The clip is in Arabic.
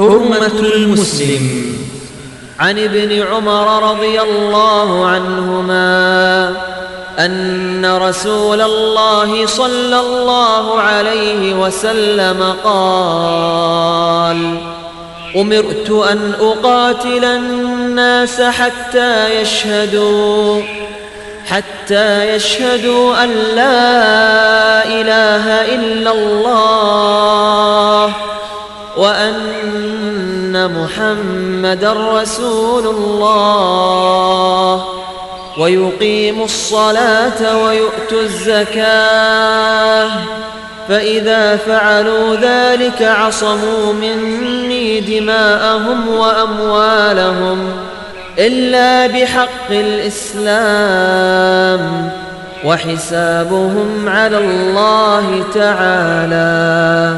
حرمة المسلم. عن ابن عمر رضي الله عنهما أن رسول الله صلى الله عليه وسلم قال أمرت أن أقاتل الناس حتى يشهدوا حتى يشهدوا أن لا إله إلا الله. وأن محمد رسول الله ويقيموا الصلاة ويؤتوا الزكاة فإذا فعلوا ذلك عصموا مني دماءهم وأموالهم إلا بحق الإسلام وحسابهم على الله تعالى